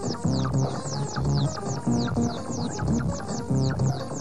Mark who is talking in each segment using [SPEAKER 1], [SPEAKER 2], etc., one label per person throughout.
[SPEAKER 1] Thank you.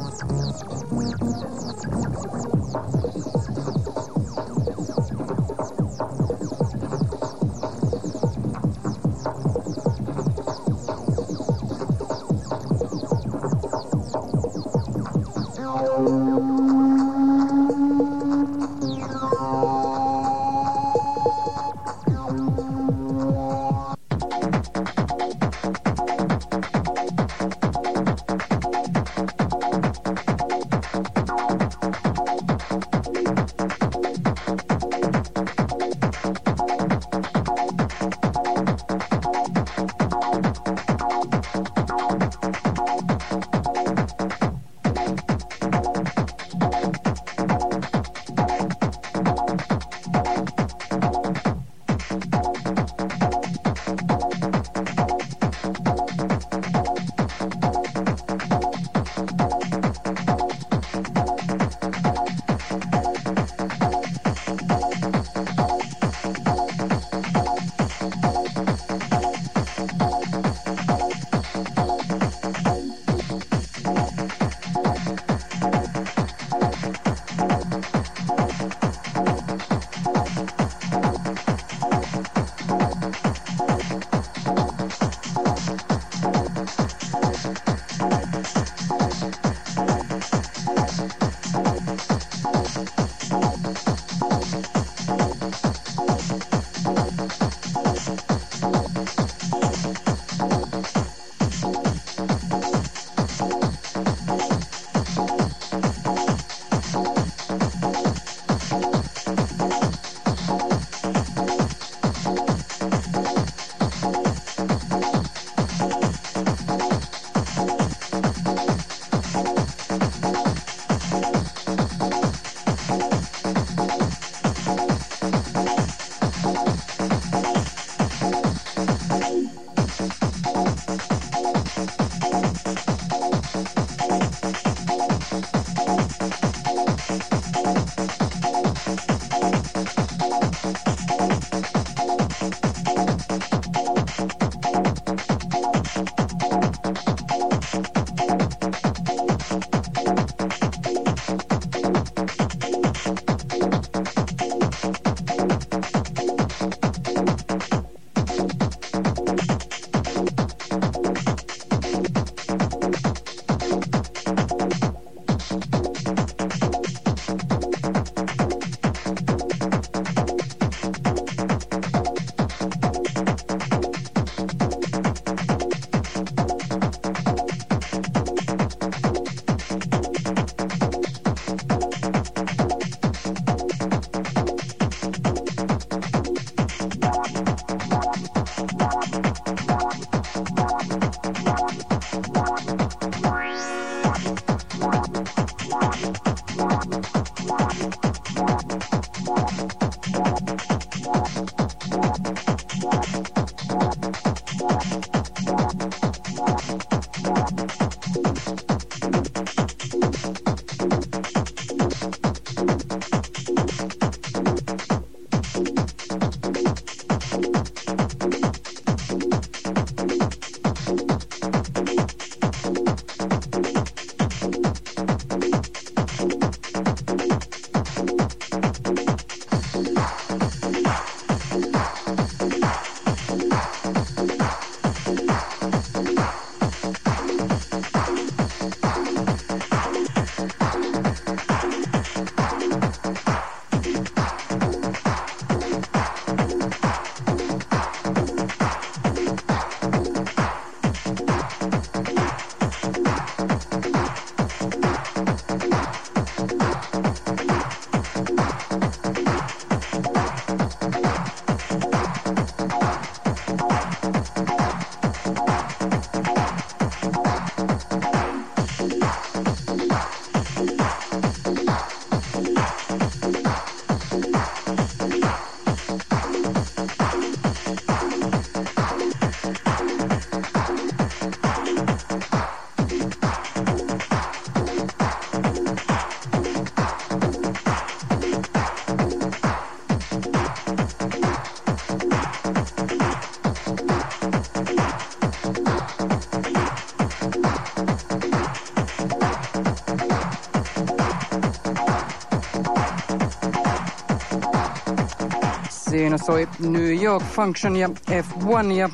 [SPEAKER 1] Soi New York Function ja F1 ja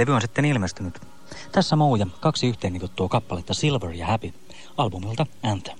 [SPEAKER 2] levy on sitten ilmestynyt. Tässä Mouja, kaksi yhteennivottua kappaletta Silver ja Happy, albumilta Anthem.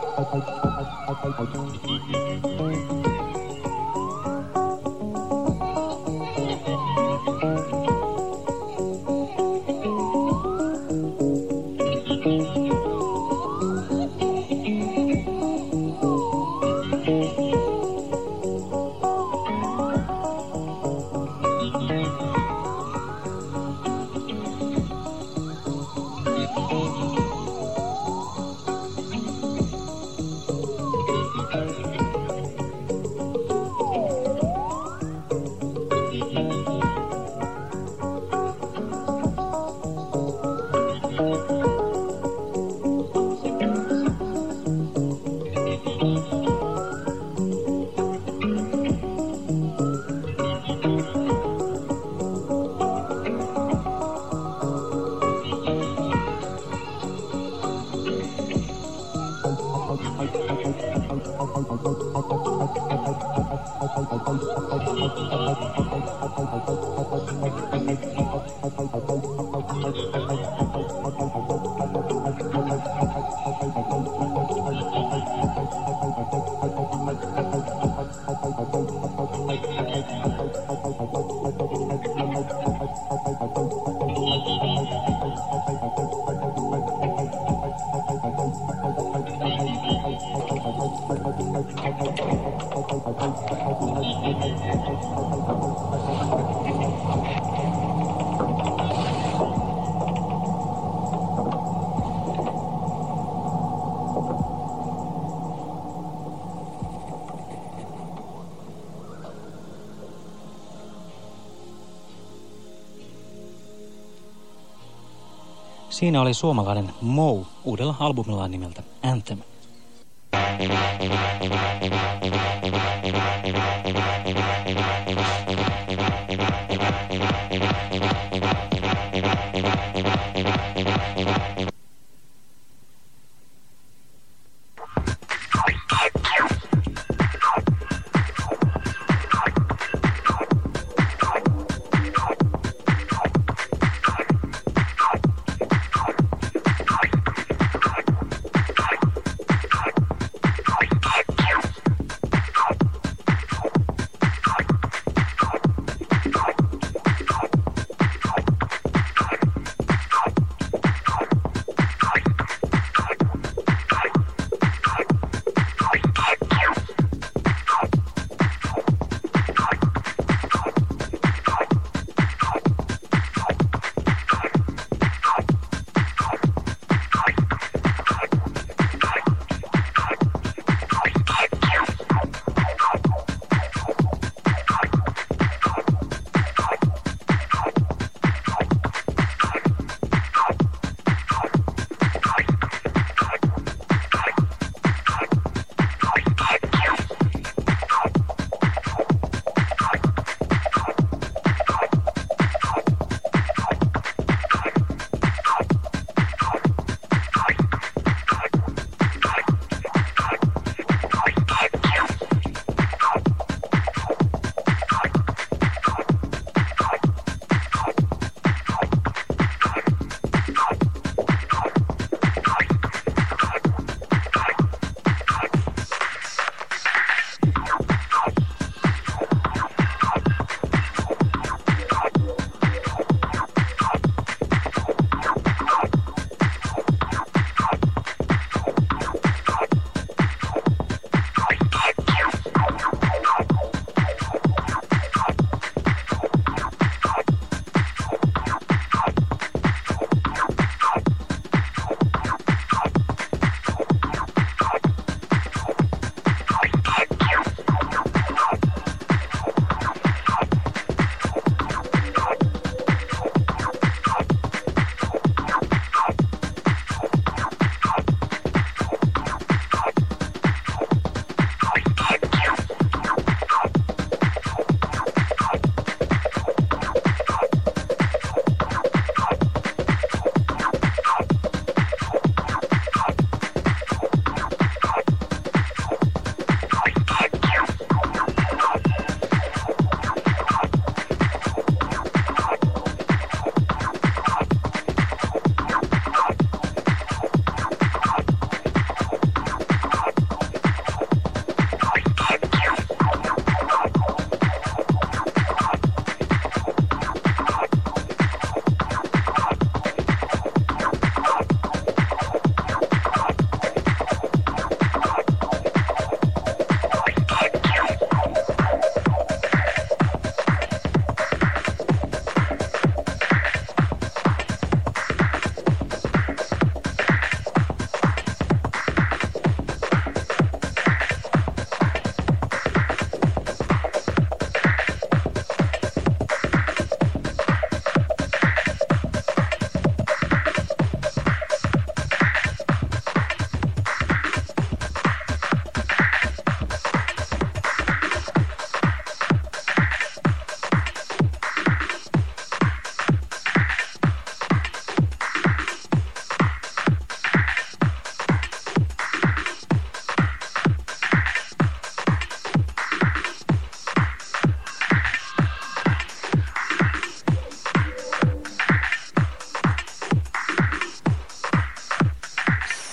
[SPEAKER 2] Siinä oli suomalainen Mou uudella albumillaan nimeltä Anthem.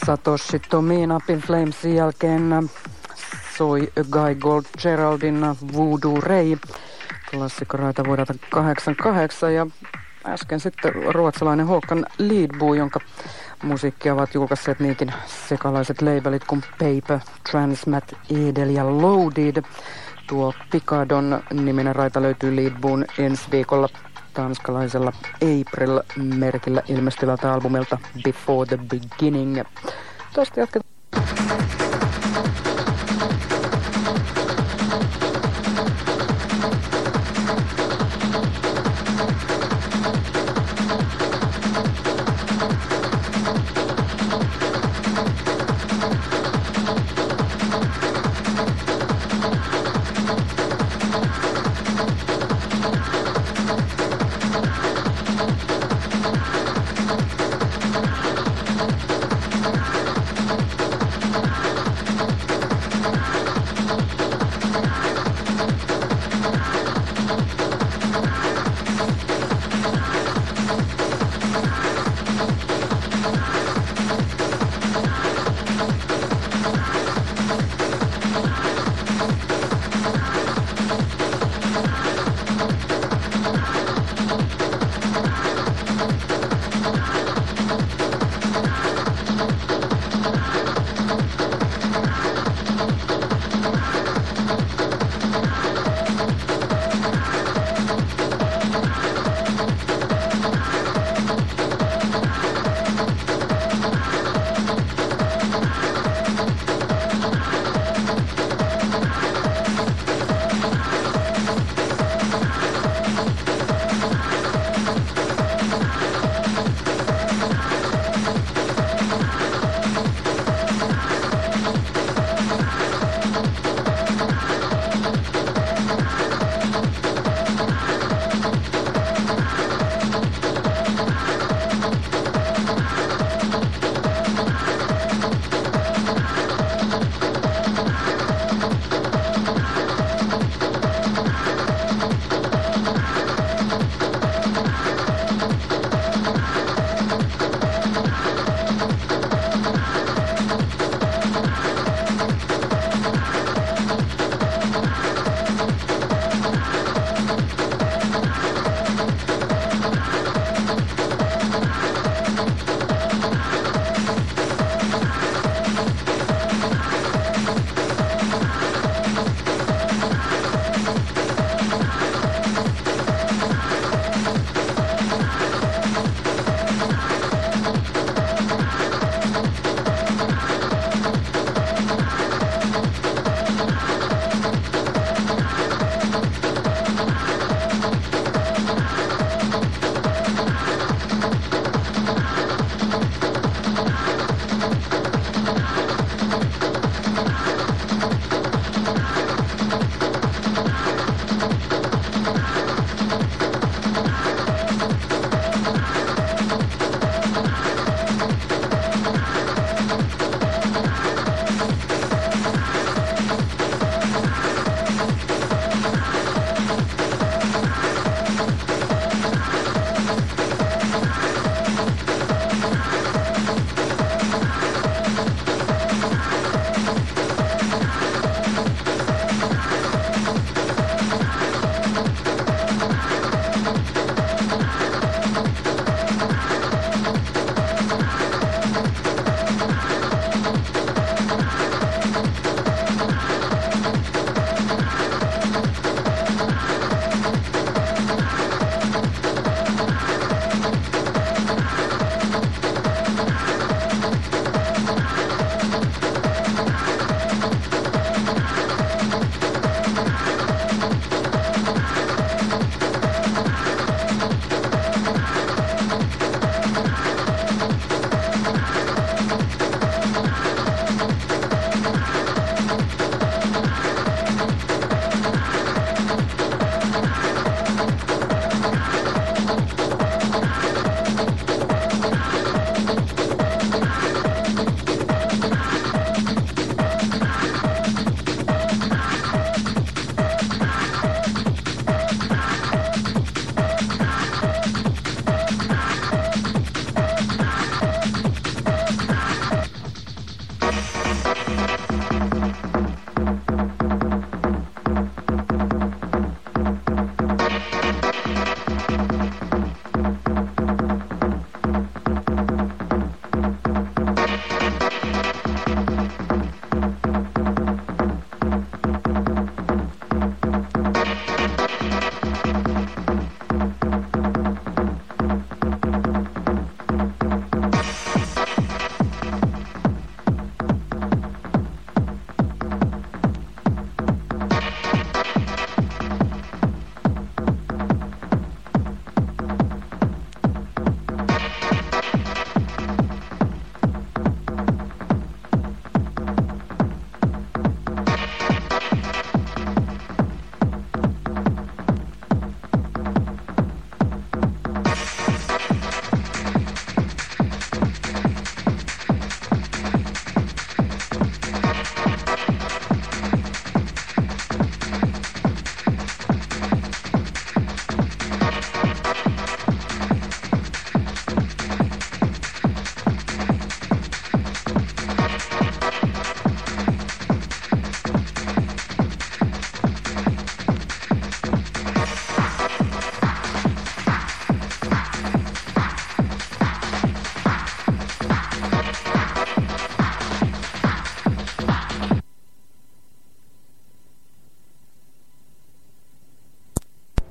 [SPEAKER 1] Satoshi Tomina Pin Flamesin jälkeen soi Guy Gold Geraldin Voodoo Ray klassikoraita vuodelta 88 ja äsken sitten ruotsalainen Håkan Lidbo, jonka musiikkia ovat julkaisseet niinkin sekalaiset labelit kuin Paper, Transmat, Edel ja Loaded. Tuo Picadon niminen raita löytyy Lidboon ensi viikolla tanskalaisella April-merkillä ilmestyvältä albumilta Before the Beginning. Tästä jatketaan